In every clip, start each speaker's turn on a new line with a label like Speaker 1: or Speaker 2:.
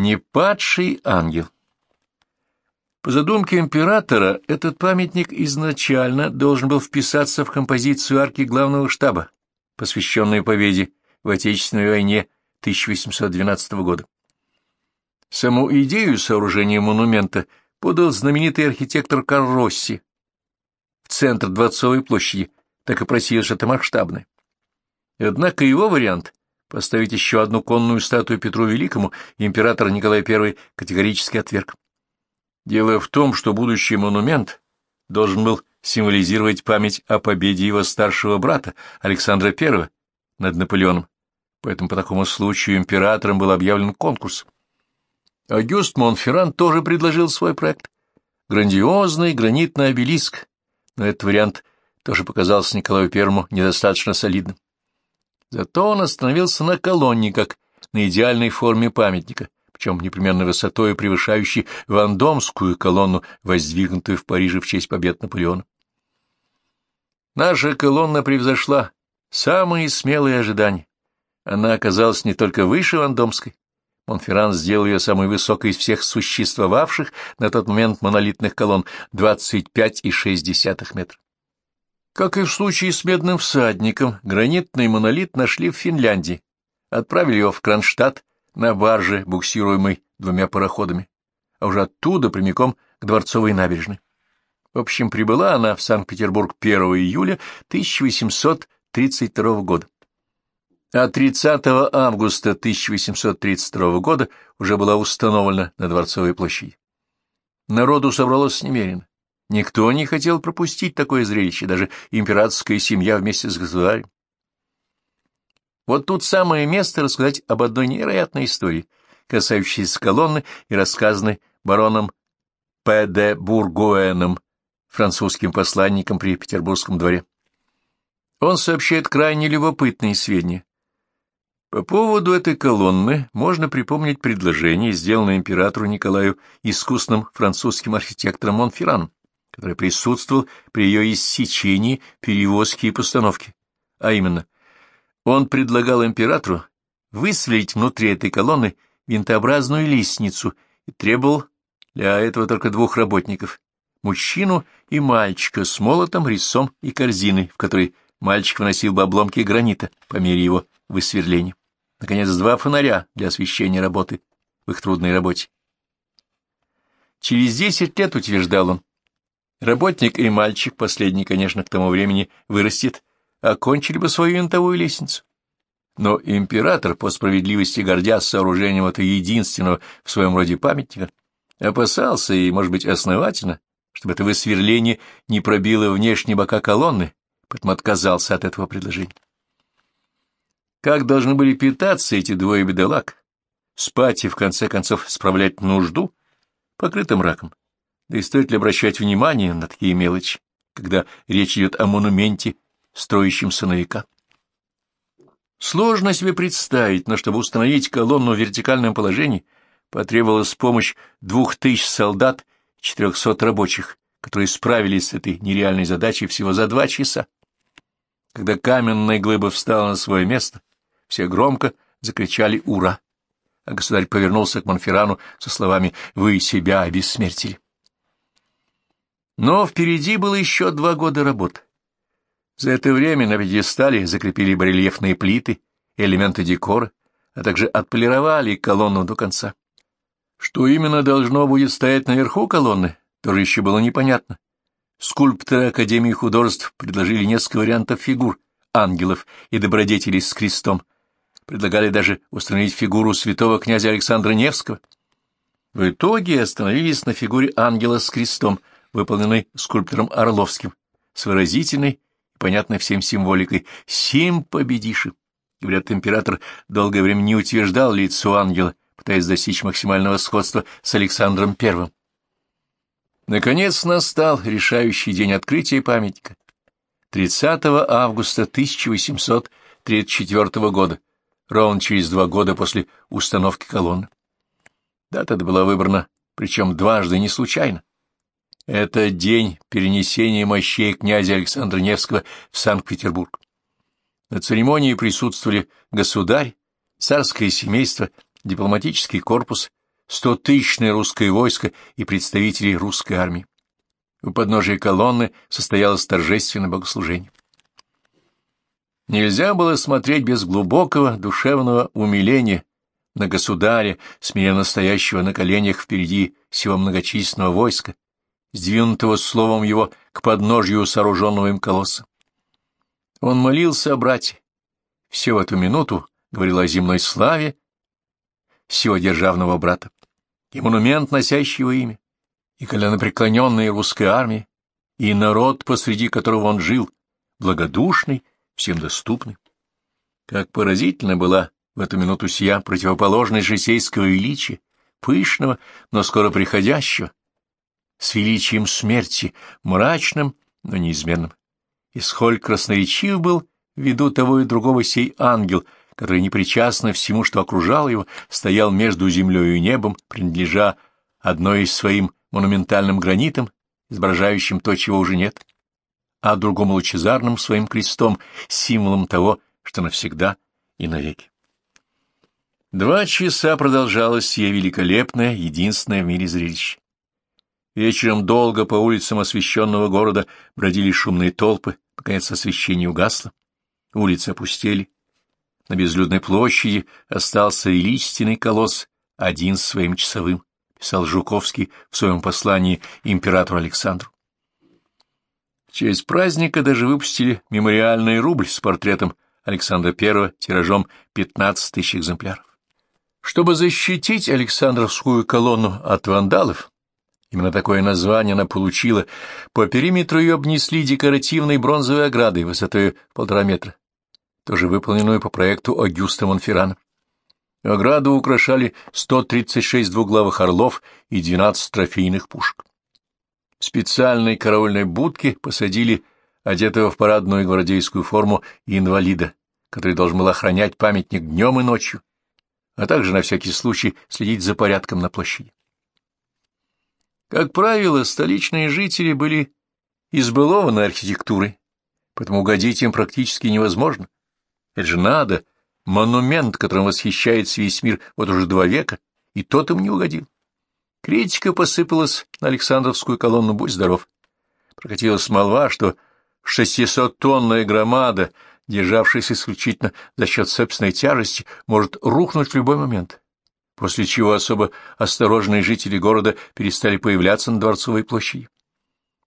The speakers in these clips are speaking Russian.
Speaker 1: Непадший ангел По задумке императора, этот памятник изначально должен был вписаться в композицию арки главного штаба, посвященную победе в Отечественной войне 1812 года. Саму идею сооружения монумента подал знаменитый архитектор Карл Росси в центр Дворцовой площади, так и просил что-то масштабное. Однако его вариант — поставить еще одну конную статую Петру Великому император Николай I категорически отверг. Дело в том, что будущий монумент должен был символизировать память о победе его старшего брата Александра I над Наполеоном, поэтому по такому случаю императором был объявлен конкурс. Агюст Монферран тоже предложил свой проект. Грандиозный гранитный обелиск, но этот вариант тоже показался Николаю Первому недостаточно солидным. Зато он остановился на колонне, как на идеальной форме памятника, причем непременно высотой превышающей Вандомскую колонну, воздвигнутую в Париже в честь побед Наполеона. Наша колонна превзошла самые смелые ожидания. Она оказалась не только выше Вандомской, Монферран сделал ее самой высокой из всех существовавших на тот момент монолитных колонн 25,6 метра. Как и в случае с медным всадником, гранитный монолит нашли в Финляндии, отправили его в Кронштадт на барже, буксируемой двумя пароходами, а уже оттуда прямиком к Дворцовой набережной. В общем, прибыла она в Санкт-Петербург 1 июля 1832 года а 30 августа 1832 года уже была установлена на Дворцовой площади. Народу собралось немерено. Никто не хотел пропустить такое зрелище, даже императорская семья вместе с государем. Вот тут самое место рассказать об одной невероятной истории, касающейся колонны и рассказанной бароном П. де Бургуэном, французским посланником при Петербургском дворе. Он сообщает крайне любопытные сведения по поводу этой колонны можно припомнить предложение, сделанное императору Николаю искусным французским архитектором Монферраном, который присутствовал при ее иссечении, перевозке и постановке. А именно, он предлагал императору высверлить внутри этой колонны винтообразную лестницу и требовал для этого только двух работников — мужчину и мальчика с молотом, резцом и корзиной, в которой мальчик выносил бы обломки гранита по мере его высверления. Наконец, два фонаря для освещения работы в их трудной работе. Через десять лет, утверждал он, работник и мальчик, последний, конечно, к тому времени вырастет, окончили бы свою винтовую лестницу. Но император, по справедливости гордясь сооружением этого единственного в своем роде памятника, опасался, и, может быть, основательно, чтобы это высверление не пробило внешние бока колонны, поэтому отказался от этого предложения. Как должны были питаться эти двое бедолаг? Спать и, в конце концов, справлять нужду? Покрытым раком. Да и стоит ли обращать внимание на такие мелочи, когда речь идет о монументе, строящемся на века? Сложно себе представить, но чтобы установить колонну в вертикальном положении, потребовалась помощь двух тысяч солдат и четырехсот рабочих, которые справились с этой нереальной задачей всего за два часа. Когда каменная глыба встала на свое место, все громко закричали «Ура!», а государь повернулся к Монферану со словами «Вы себя обессмертили». Но впереди было еще два года работы. За это время на пьедестале закрепили барельефные плиты, элементы декора, а также отполировали колонну до конца. Что именно должно будет стоять наверху колонны, тоже еще было непонятно. Скульпторы Академии художеств предложили несколько вариантов фигур, ангелов и добродетелей с крестом, предлагали даже установить фигуру святого князя Александра Невского. В итоге остановились на фигуре ангела с крестом, выполненной скульптором Орловским, с выразительной и понятной всем символикой «Сим победиши». Говорят, император долгое время не утверждал лицо ангела, пытаясь достичь максимального сходства с Александром I. Наконец настал решающий день открытия памятника. 30 августа 1834 года ровно через два года после установки колонны. Дата была выбрана, причем дважды не случайно. Это день перенесения мощей князя Александра Невского в Санкт-Петербург. На церемонии присутствовали государь, царское семейство, дипломатический корпус, стотысячное русское войско и представителей русской армии. У подножия колонны состоялось торжественное богослужение. Нельзя было смотреть без глубокого душевного умиления на государя, смиренно стоящего на коленях впереди всего многочисленного войска, сдвинутого словом его к подножью сооруженного им колосса. Он молился о брате. Все в эту минуту говорил о земной славе всего державного брата, и монумент, носящий его имя, и коленопреклоненной русской армии, и народ, посреди которого он жил, благодушный, всем доступный. Как поразительно была в эту минуту сия противоположность житейского величия, пышного, но скоро приходящего, с величием смерти, мрачным, но неизменным. И сколь красноречив был ввиду того и другого сей ангел, который, непричастно всему, что окружало его, стоял между землей и небом, принадлежа одной из своим монументальным гранитом, изображающим то, чего уже нет, а другому лучезарным своим крестом, символом того, что навсегда и навеки. Два часа продолжалось сие великолепное, единственное в мире зрелище. Вечером долго по улицам освещенного города бродили шумные толпы, наконец освещение угасло, улицы опустели. На безлюдной площади остался величественный колосс, один с своим часовым, писал Жуковский в своем послании императору Александру. В честь праздника даже выпустили мемориальный рубль с портретом Александра I тиражом 15 тысяч экземпляров. Чтобы защитить Александровскую колонну от вандалов, именно такое название она получила, по периметру ее обнесли декоративной бронзовой оградой высотой полтора метра, тоже выполненную по проекту Агюста Монферрана. Ограду украшали 136 двуглавых орлов и 12 трофейных пушек. В специальной караульной будке посадили одетого в парадную гвардейскую форму инвалида, который должен был охранять памятник днем и ночью, а также на всякий случай следить за порядком на площади. Как правило, столичные жители были избалованы архитектурой, поэтому угодить им практически невозможно. Это же надо, монумент, которым восхищается весь мир вот уже два века, и тот им не угодил. Критика посыпалась на Александровскую колонну «Будь здоров». Прокатилась молва, что шестисоттонная громада, державшаяся исключительно за счет собственной тяжести, может рухнуть в любой момент, после чего особо осторожные жители города перестали появляться на Дворцовой площади.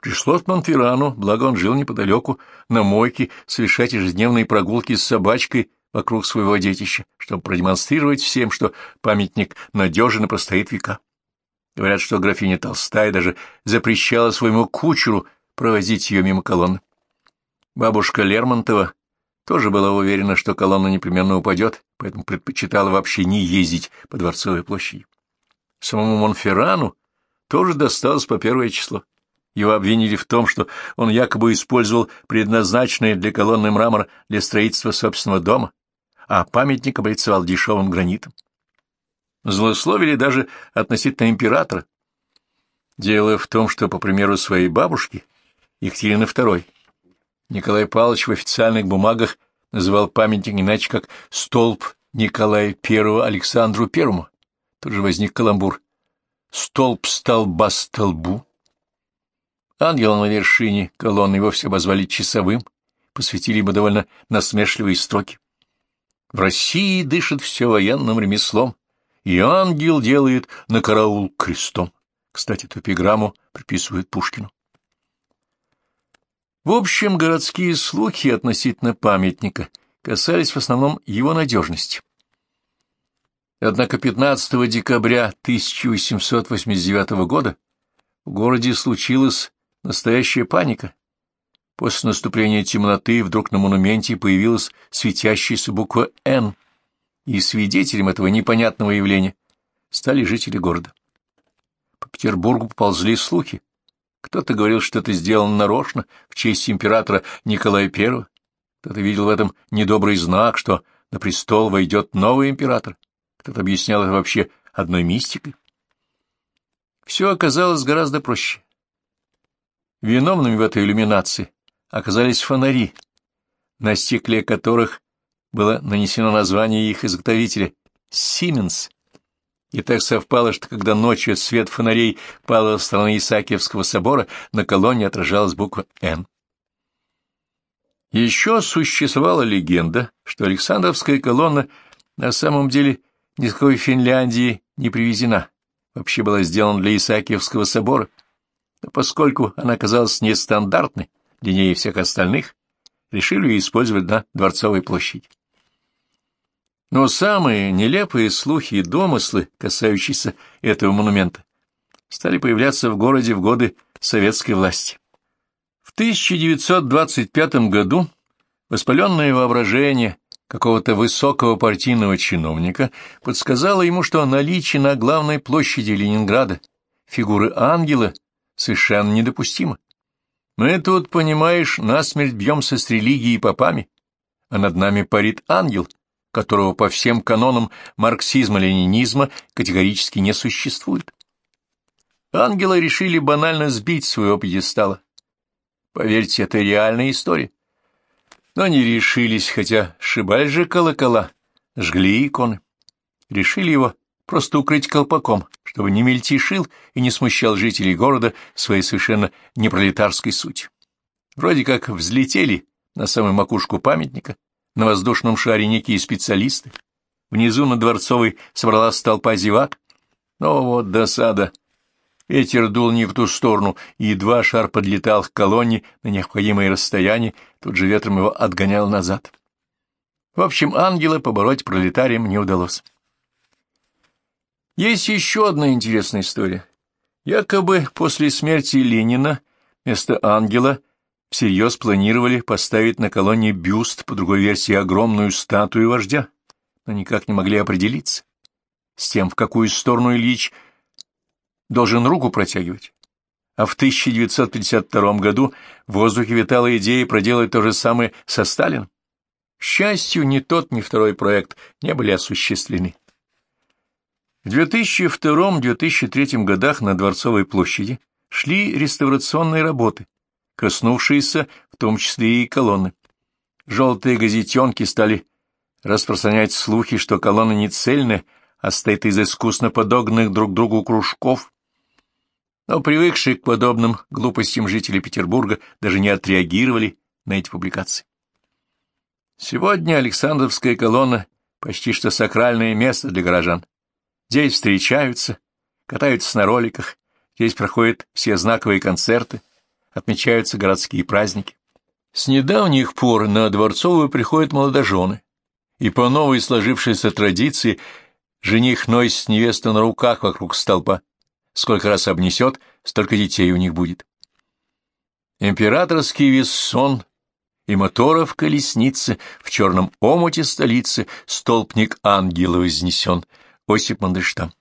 Speaker 1: Пришлось Монферану, благо он жил неподалеку, на мойке, совершать ежедневные прогулки с собачкой вокруг своего детища, чтобы продемонстрировать всем, что памятник надежен и простоит века. Говорят, что графиня Толстая даже запрещала своему кучеру провозить ее мимо колонны. Бабушка Лермонтова тоже была уверена, что колонна непременно упадет, поэтому предпочитала вообще не ездить по Дворцовой площади. Самому Монферрану тоже досталось по первое число. Его обвинили в том, что он якобы использовал предназначенный для колонны мрамор для строительства собственного дома, а памятник облицевал дешевым гранитом злословили даже относительно императора. Дело в том, что, по примеру своей бабушки, Екатерины II, Николай Павлович в официальных бумагах называл памятник иначе как «Столб Николая I Александру I». Тут же возник каламбур. «Столб столба столбу». Ангела на вершине колонны вовсе обозвали часовым, посвятили ему довольно насмешливые строки. В России дышит все военным ремеслом, и ангел делает на караул крестом. Кстати, эту эпиграмму приписывают Пушкину. В общем, городские слухи относительно памятника касались в основном его надежности. Однако 15 декабря 1889 года в городе случилась настоящая паника. После наступления темноты вдруг на монументе появилась светящаяся буква «Н», и свидетелем этого непонятного явления стали жители города. По Петербургу поползли слухи. Кто-то говорил, что это сделано нарочно в честь императора Николая I. Кто-то видел в этом недобрый знак, что на престол войдет новый император. Кто-то объяснял это вообще одной мистикой. Все оказалось гораздо проще. Виновными в этой иллюминации оказались фонари, на стекле которых было нанесено название их изготовителя — Сименс. И так совпало, что когда ночью свет фонарей пал со стороны Исаакиевского собора, на колонне отражалась буква «Н». Еще существовала легенда, что Александровская колонна на самом деле ни с какой Финляндии не привезена, вообще была сделана для Исаакиевского собора, но поскольку она оказалась нестандартной, длиннее всех остальных, решили ее использовать на Дворцовой площади. Но самые нелепые слухи и домыслы, касающиеся этого монумента, стали появляться в городе в годы советской власти. В 1925 году воспаленное воображение какого-то высокого партийного чиновника подсказало ему, что наличие на главной площади Ленинграда фигуры ангела совершенно недопустимо. Мы тут, понимаешь, насмерть бьемся с религией и попами, а над нами парит ангел, которого по всем канонам марксизма-ленинизма категорически не существует. Ангела решили банально сбить своего пьедестала. Поверьте, это реальная история. Но они решились, хотя шибали же колокола, жгли иконы. Решили его просто укрыть колпаком, чтобы не мельтешил и не смущал жителей города своей совершенно непролетарской сути. Вроде как взлетели на самую макушку памятника, на воздушном шаре некие специалисты. Внизу на Дворцовой собралась толпа зевак. Но вот досада. Ветер дул не в ту сторону, и едва шар подлетал к колонне на необходимое расстояние, тут же ветром его отгонял назад. В общем, ангела побороть пролетариям не удалось. Есть еще одна интересная история. Якобы после смерти Ленина вместо ангела всерьез планировали поставить на колонне бюст, по другой версии огромную статую вождя, но никак не могли определиться с тем, в какую сторону Ильич должен руку протягивать. А в 1952 году в воздухе витала идея проделать то же самое со Сталином. К счастью, ни тот, ни второй проект не были осуществлены. В 2002-2003 годах на Дворцовой площади шли реставрационные работы, коснувшиеся в том числе и колонны. Желтые газетенки стали распространять слухи, что колонна не цельная, а стоит из искусно подогнанных друг другу кружков. Но привыкшие к подобным глупостям жители Петербурга даже не отреагировали на эти публикации. Сегодня Александровская колонна — почти что сакральное место для горожан. Здесь встречаются, катаются на роликах, здесь проходят все знаковые концерты, отмечаются городские праздники. С недавних пор на Дворцовую приходят молодожены, и по новой сложившейся традиции жених носит невесту на руках вокруг столба. Сколько раз обнесет, столько детей у них будет. Императорский вессон и моторов колесницы в черном омуте столицы столбник ангела вознесен, Осип Мандельштам.